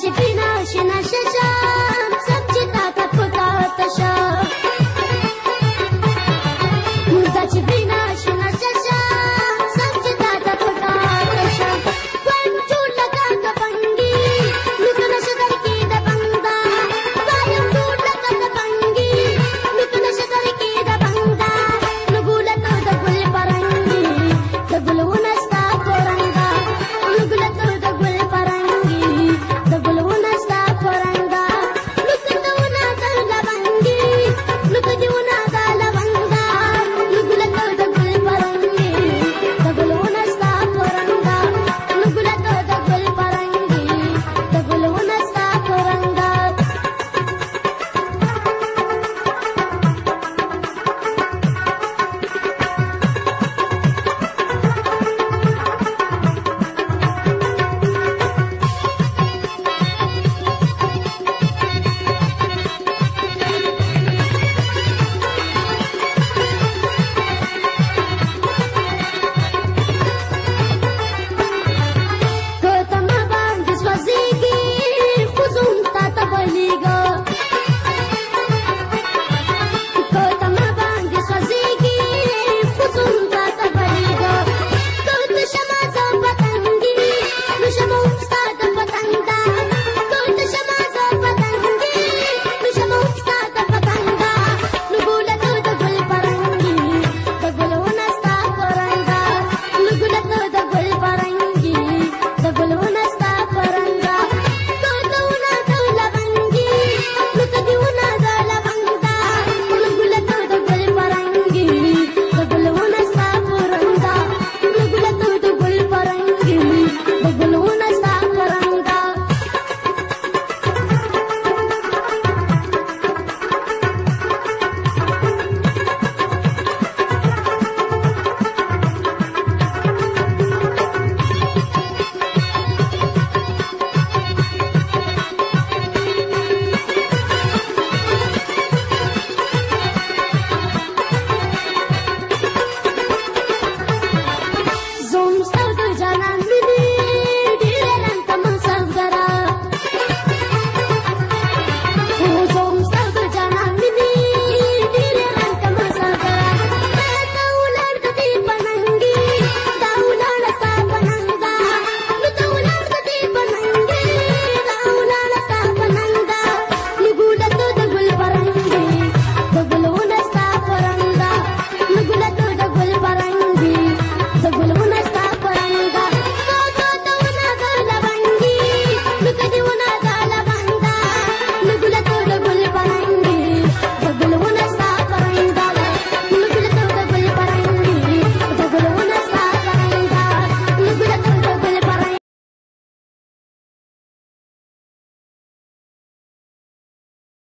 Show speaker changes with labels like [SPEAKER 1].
[SPEAKER 1] 去皮囊去那